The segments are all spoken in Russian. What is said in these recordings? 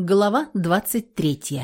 Глава 23.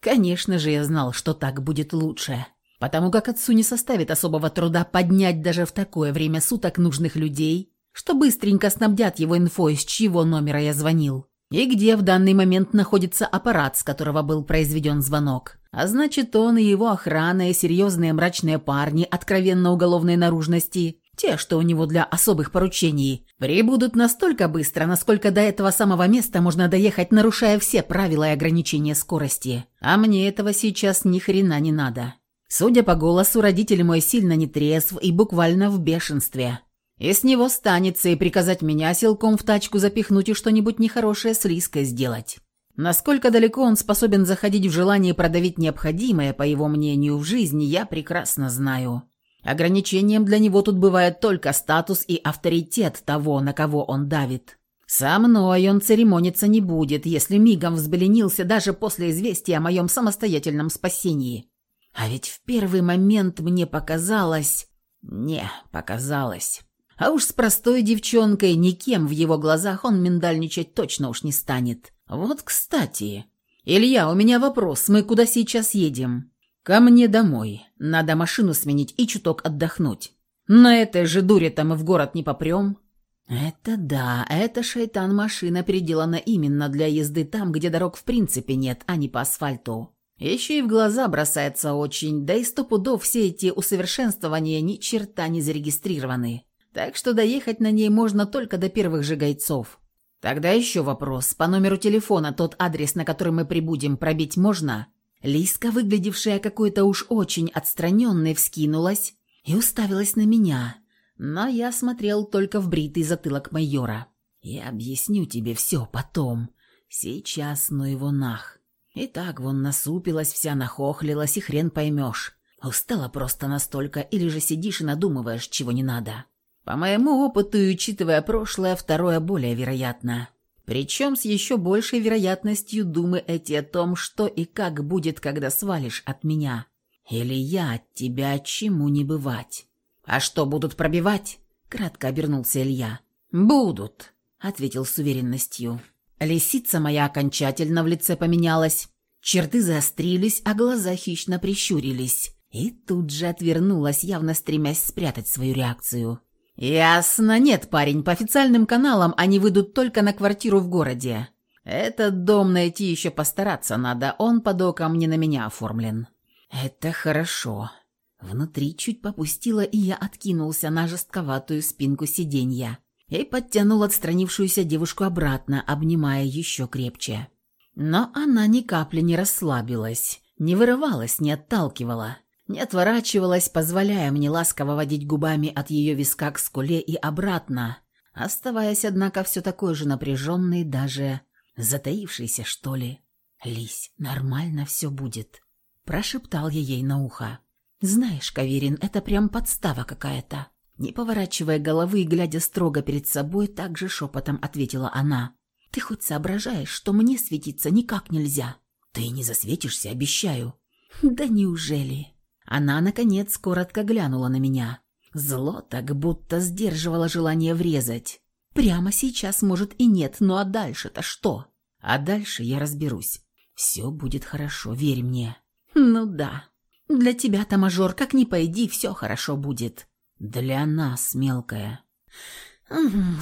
Конечно же, я знал, что так будет лучше, потому как отцу не составит особого труда поднять даже в такое время суток нужных людей, что быстренько снабдят его инфой, с чьего номера я звонил, и где в данный момент находится аппарат, с которого был произведен звонок. А значит, он и его охрана, и серьезные мрачные парни откровенно уголовной наружности те, что у него для особых поручений, прибудут настолько быстро, насколько до этого самого места можно доехать, нарушая все правила и ограничения скорости. А мне этого сейчас ни хрена не надо. Судя по голосу, родитель мой сильно нетрезв и буквально в бешенстве. И с него станется и приказать меня силком в тачку запихнуть и что-нибудь нехорошее с Лиской сделать. Насколько далеко он способен заходить в желание продавить необходимое, по его мнению, в жизни, я прекрасно знаю. Ограничением для него тут бывает только статус и авторитет того, на кого он давит. Со мной он церемониться не будет, если мигом взбеленился даже после известия о моем самостоятельном спасении. А ведь в первый момент мне показалось... Не, показалось. А уж с простой девчонкой никем в его глазах он миндальничать точно уж не станет. Вот кстати. Илья, у меня вопрос. Мы куда сейчас едем? «Ко мне домой. Надо машину сменить и чуток отдохнуть. На этой же дуре-то мы в город не попрем». «Это да, эта шайтан-машина переделана именно для езды там, где дорог в принципе нет, а не по асфальту. Еще и в глаза бросается очень, да и сто пудов все эти усовершенствования ни черта не зарегистрированы. Так что доехать на ней можно только до первых же гайцов. Тогда еще вопрос. По номеру телефона тот адрес, на который мы прибудем, пробить можно?» Лиска, выглядевшая какой-то уж очень отстраненной, вскинулась и уставилась на меня, но я смотрел только в бритый затылок майора. «Я объясню тебе все потом. Сейчас, ну его нах». И так вон насупилась вся, нахохлилась, и хрен поймешь. Устала просто настолько, или же сидишь и надумываешь, чего не надо. По моему опыту и учитывая прошлое, второе более вероятно. Причем с еще большей вероятностью думаете о том, что и как будет, когда свалишь от меня. Или я от тебя чему не бывать. А что, будут пробивать? Кратко обернулся Илья. Будут, ответил с уверенностью. Лисица моя окончательно в лице поменялась. Черты заострились, а глаза хищно прищурились. И тут же отвернулась, явно стремясь спрятать свою реакцию. «Ясно. Нет, парень, по официальным каналам они выйдут только на квартиру в городе. Этот дом найти еще постараться надо, он под оком не на меня оформлен». «Это хорошо». Внутри чуть попустило, и я откинулся на жестковатую спинку сиденья и подтянул отстранившуюся девушку обратно, обнимая еще крепче. Но она ни капли не расслабилась, не вырывалась, не отталкивала не отворачивалась, позволяя мне ласково водить губами от ее виска к скуле и обратно, оставаясь, однако, все такой же напряженной, даже затаившейся, что ли. «Лись, нормально все будет», – прошептал я ей на ухо. «Знаешь, Каверин, это прям подстава какая-то». Не поворачивая головы и глядя строго перед собой, также шепотом ответила она. «Ты хоть соображаешь, что мне светиться никак нельзя?» «Ты не засветишься, обещаю». «Да неужели?» Она, наконец, коротко глянула на меня. Зло так будто сдерживало желание врезать. Прямо сейчас, может, и нет, ну а дальше-то что? А дальше я разберусь. Все будет хорошо, верь мне. Ну да. Для тебя-то, мажор, как ни пойди, все хорошо будет. Для нас, мелкая.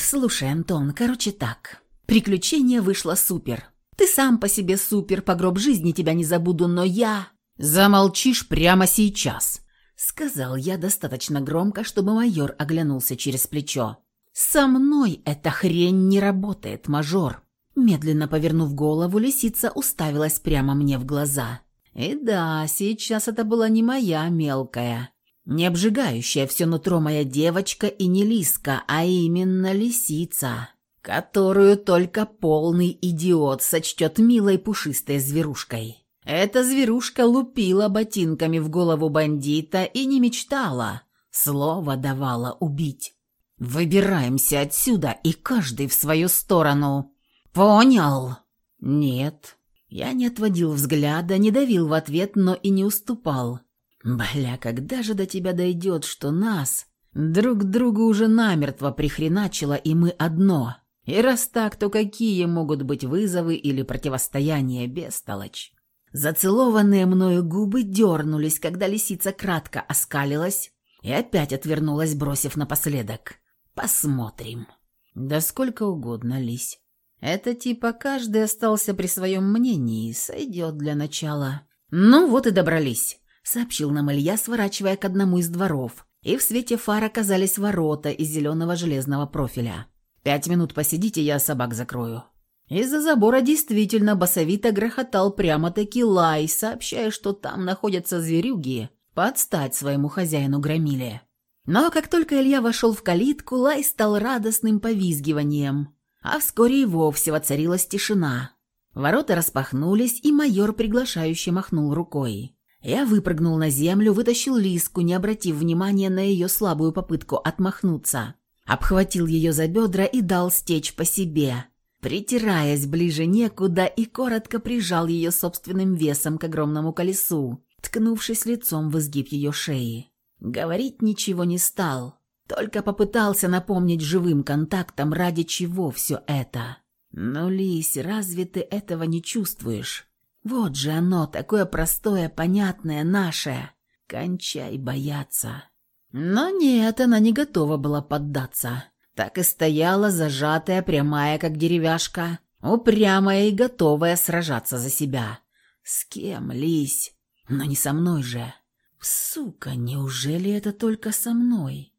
Слушай, Антон, короче так. Приключение вышло супер. Ты сам по себе супер, по гроб жизни тебя не забуду, но я... «Замолчишь прямо сейчас», — сказал я достаточно громко, чтобы майор оглянулся через плечо. «Со мной эта хрень не работает, мажор». Медленно повернув голову, лисица уставилась прямо мне в глаза. И да, сейчас это была не моя мелкая, не обжигающая все нутро моя девочка и не лиска, а именно лисица, которую только полный идиот сочтет милой пушистой зверушкой. Эта зверушка лупила ботинками в голову бандита и не мечтала, слово давала убить. «Выбираемся отсюда, и каждый в свою сторону. Понял?» «Нет». Я не отводил взгляда, не давил в ответ, но и не уступал. «Бля, когда же до тебя дойдет, что нас...» Друг другу уже намертво прихреначило, и мы одно. И раз так, то какие могут быть вызовы или противостояния, бестолочь? Зацелованные мною губы дернулись, когда лисица кратко оскалилась и опять отвернулась, бросив напоследок. «Посмотрим». «Да сколько угодно, лись. Это типа каждый остался при своем мнении, сойдет для начала». «Ну вот и добрались», — сообщил нам Илья, сворачивая к одному из дворов, и в свете фар оказались ворота из зеленого железного профиля. «Пять минут посидите, я собак закрою». Из-за забора действительно басовито грохотал прямо-таки лай, сообщая, что там находятся зверюги, подстать своему хозяину громиле. Но как только Илья вошел в калитку, лай стал радостным повизгиванием, а вскоре и вовсе воцарилась тишина. Ворота распахнулись, и майор приглашающе махнул рукой. Я выпрыгнул на землю, вытащил лиску, не обратив внимания на ее слабую попытку отмахнуться. Обхватил ее за бедра и дал стечь по себе, притираясь ближе некуда и коротко прижал ее собственным весом к огромному колесу, ткнувшись лицом в изгиб ее шеи. Говорить ничего не стал, только попытался напомнить живым контактом, ради чего все это. «Ну, Лись, разве ты этого не чувствуешь? Вот же оно, такое простое, понятное, наше. Кончай бояться». Но нет, она не готова была поддаться. Так и стояла, зажатая, прямая, как деревяшка, упрямая и готовая сражаться за себя. С кем, Лись? Но не со мной же. Сука, неужели это только со мной?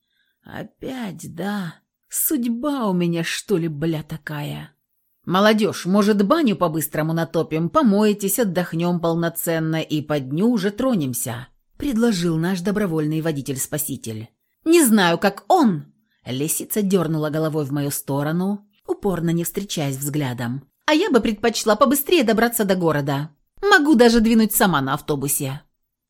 Опять, да? Судьба у меня, что ли, бля, такая? Молодежь, может, баню по-быстрому натопим, помоетесь, отдохнем полноценно и по дню уже тронемся, предложил наш добровольный водитель-спаситель. Не знаю, как он, Лисица дернула головой в мою сторону, упорно не встречаясь взглядом. «А я бы предпочла побыстрее добраться до города. Могу даже двинуть сама на автобусе».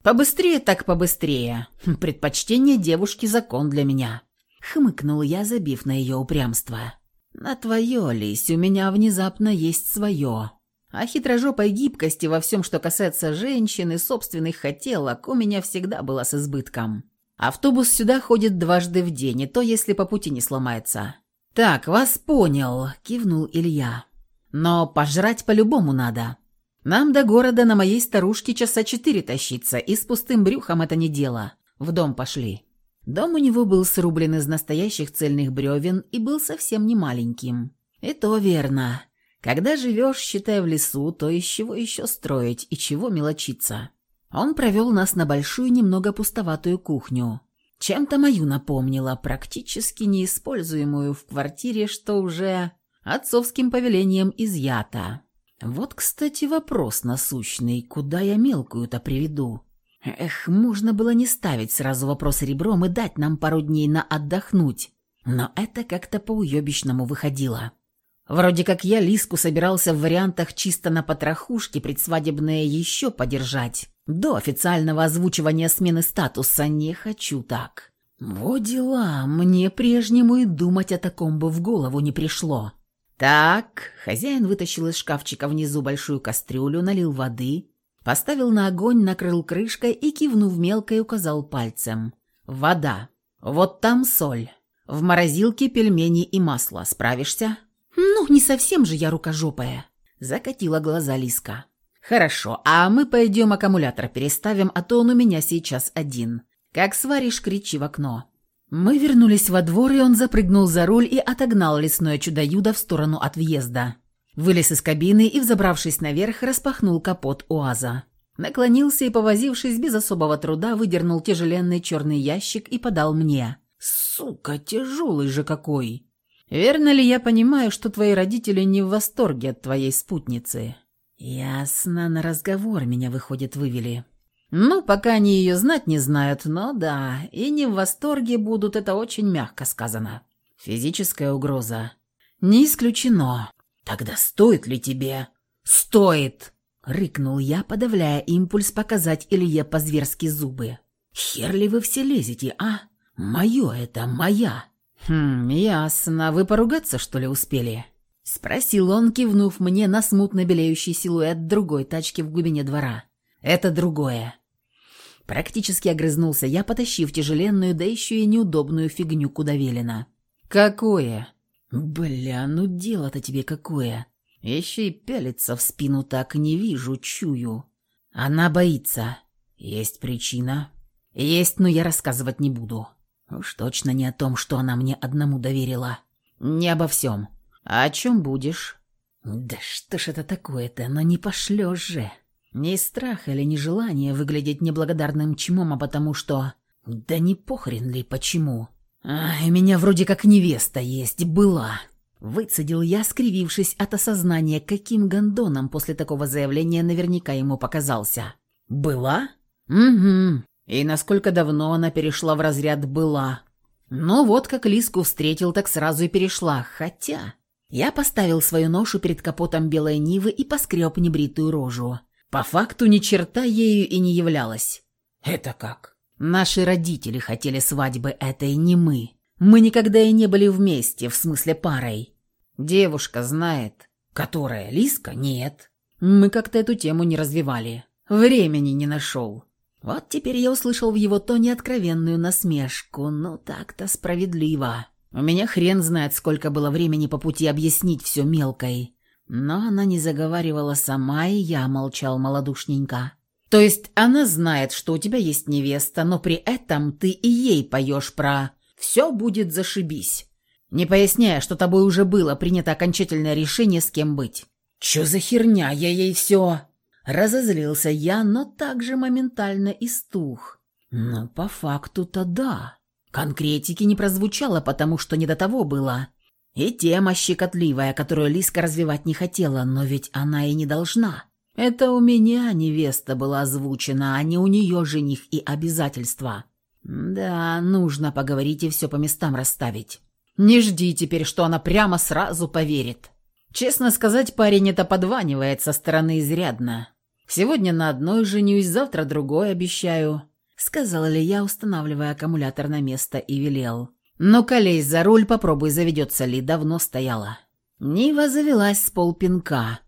«Побыстрее так побыстрее. Предпочтение девушки – закон для меня». Хмыкнул я, забив на ее упрямство. «На твое, Лись, у меня внезапно есть свое. А хитрожопой гибкости во всем, что касается женщин и собственных хотелок, у меня всегда была с избытком. Автобус сюда ходит дважды в день, и то, если по пути не сломается». «Так, вас понял», – кивнул Илья. «Но пожрать по-любому надо. Нам до города на моей старушке часа четыре тащиться, и с пустым брюхом это не дело. В дом пошли». Дом у него был срублен из настоящих цельных бревен и был совсем не маленьким. И то верно. Когда живешь, считай, в лесу, то из чего еще строить и чего мелочиться. Он провел нас на большую, немного пустоватую кухню. Чем-то мою напомнила, практически неиспользуемую в квартире, что уже отцовским повелением изъято. Вот, кстати, вопрос насущный, куда я мелкую-то приведу? Эх, можно было не ставить сразу вопрос ребром и дать нам пару дней на отдохнуть. Но это как-то по-уебищному выходило. Вроде как я Лиску собирался в вариантах чисто на потрохушке предсвадебное еще подержать. До официального озвучивания смены статуса не хочу так. Вот дела, мне прежнему и думать о таком бы в голову не пришло. Так, хозяин вытащил из шкафчика внизу большую кастрюлю, налил воды, поставил на огонь, накрыл крышкой и, кивнув мелко, указал пальцем. Вода. Вот там соль. В морозилке пельмени и масло. Справишься? Ну, не совсем же я рукожопая. Закатила глаза Лиска. «Хорошо, а мы пойдем аккумулятор переставим, а то он у меня сейчас один. Как сваришь, кричи в окно». Мы вернулись во двор, и он запрыгнул за руль и отогнал лесное чудо-юдо в сторону от въезда. Вылез из кабины и, взобравшись наверх, распахнул капот УАЗа. Наклонился и, повозившись без особого труда, выдернул тяжеленный черный ящик и подал мне. «Сука, тяжелый же какой!» «Верно ли я понимаю, что твои родители не в восторге от твоей спутницы?» «Ясно, на разговор меня, выходит, вывели». «Ну, пока они ее знать не знают, но да, и не в восторге будут, это очень мягко сказано. Физическая угроза. Не исключено. Тогда стоит ли тебе?» «Стоит!» — рыкнул я, подавляя импульс показать Илье по-зверски зубы. «Хер ли вы все лезете, а? Мое это, моя!» «Хм, ясно. Вы поругаться, что ли, успели?» Спросил он, кивнув мне на смутно белеющий силуэт другой тачки в глубине двора. «Это другое». Практически огрызнулся я, потащив тяжеленную, да еще и неудобную фигню куда велено. «Какое?» «Бля, ну дело-то тебе какое. Еще и пялится в спину так не вижу, чую. Она боится. Есть причина. Есть, но я рассказывать не буду. Уж точно не о том, что она мне одному доверила. Не обо всем. А о чем будешь? Да что ж это такое-то, но не пошлешь же. Не страх или не желание выглядеть неблагодарным чмом, а потому что... Да не похрен ли почему. А, меня вроде как невеста есть, была. Выцедил я, скривившись от осознания, каким гондоном после такого заявления наверняка ему показался. «Была?» «Угу. И насколько давно она перешла в разряд «была»?» «Ну вот, как Лиску встретил, так сразу и перешла. Хотя...» Я поставил свою ношу перед капотом белой Нивы и поскреб небритую рожу. По факту ни черта ею и не являлась. «Это как?» «Наши родители хотели свадьбы этой, не мы. Мы никогда и не были вместе, в смысле парой. Девушка знает. Которая? Лиска? Нет. Мы как-то эту тему не развивали. Времени не нашел. Вот теперь я услышал в его тоне откровенную насмешку. Ну так-то справедливо. У меня хрен знает, сколько было времени по пути объяснить все мелкой. Но она не заговаривала сама, и я молчал малодушненько. То есть она знает, что у тебя есть невеста, но при этом ты и ей поешь про все будет зашибись. Не поясняя, что тобой уже было принято окончательное решение, с кем быть. Чё за херня, я ей все... Разозлился я, но также моментально истух. Ну, по факту-то да. Конкретики не прозвучало, потому что не до того было. И тема щекотливая, которую Лиска развивать не хотела, но ведь она и не должна. Это у меня невеста была озвучена, а не у нее жених и обязательства. «Да, нужно поговорить и все по местам расставить. Не жди теперь, что она прямо сразу поверит. Честно сказать, парень это подванивает со стороны изрядно. Сегодня на одной женюсь, завтра другой обещаю», — сказала ли я, устанавливая аккумулятор на место и велел. «Но колей за руль, попробуй, заведется ли, давно стояла». Нива завелась с полпинка.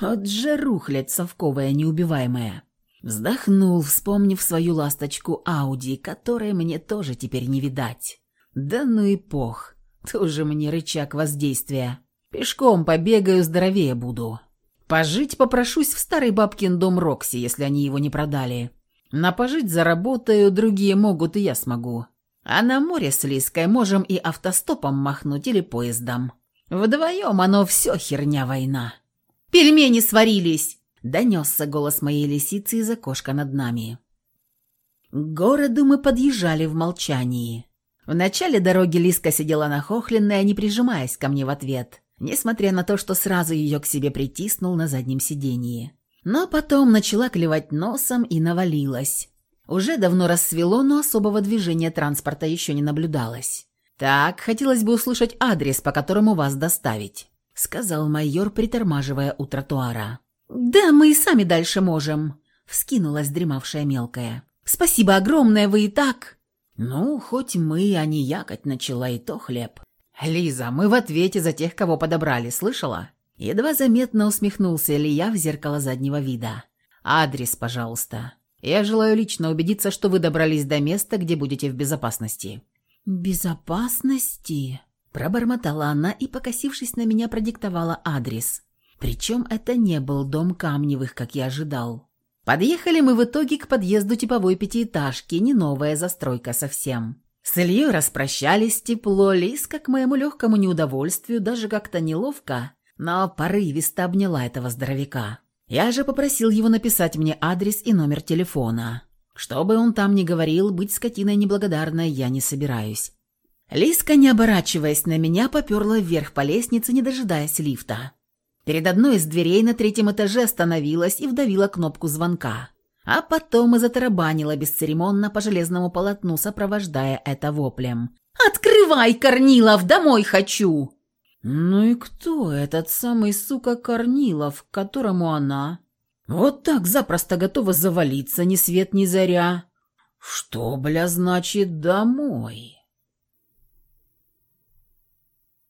Вот же рухлядь совковая неубиваемая. Вздохнул, вспомнив свою ласточку Ауди, которой мне тоже теперь не видать. Да ну и пох, тоже мне рычаг воздействия. Пешком побегаю, здоровее буду. Пожить попрошусь в старый бабкин дом Рокси, если они его не продали. На пожить заработаю, другие могут, и я смогу. А на море с Лиской можем и автостопом махнуть или поездом. Вдвоем оно все херня война. «Пельмени сварились!» Донесся голос моей лисицы из окошка над нами. К городу мы подъезжали в молчании. В начале дороги Лиска сидела нахохленная, не прижимаясь ко мне в ответ, несмотря на то, что сразу ее к себе притиснул на заднем сидении. Но потом начала клевать носом и навалилась. Уже давно рассвело, но особого движения транспорта еще не наблюдалось. «Так, хотелось бы услышать адрес, по которому вас доставить», — сказал майор, притормаживая у тротуара. «Да, мы и сами дальше можем», — вскинулась дремавшая мелкая. «Спасибо огромное, вы и так...» «Ну, хоть мы, а не якать начала, и то хлеб». «Лиза, мы в ответе за тех, кого подобрали, слышала?» Едва заметно усмехнулся Илья в зеркало заднего вида. «Адрес, пожалуйста. Я желаю лично убедиться, что вы добрались до места, где будете в безопасности». «Безопасности?» Пробормотала она и, покосившись на меня, продиктовала адрес. Причем это не был дом Камневых, как я ожидал. Подъехали мы в итоге к подъезду типовой пятиэтажки, не новая застройка совсем. С Ильей распрощались тепло, Лиска к моему легкому неудовольствию, даже как-то неловко, но порывисто обняла этого здоровяка. Я же попросил его написать мне адрес и номер телефона. Что бы он там ни говорил, быть скотиной неблагодарной я не собираюсь. Лиска, не оборачиваясь на меня, поперла вверх по лестнице, не дожидаясь лифта. Перед одной из дверей на третьем этаже остановилась и вдавила кнопку звонка. А потом и затарабанила бесцеремонно по железному полотну, сопровождая это воплем. «Открывай, Корнилов, домой хочу!» Ну и кто этот самый, сука, Корнилов, к которому она? Вот так запросто готова завалиться, ни свет ни заря. Что, бля, значит домой?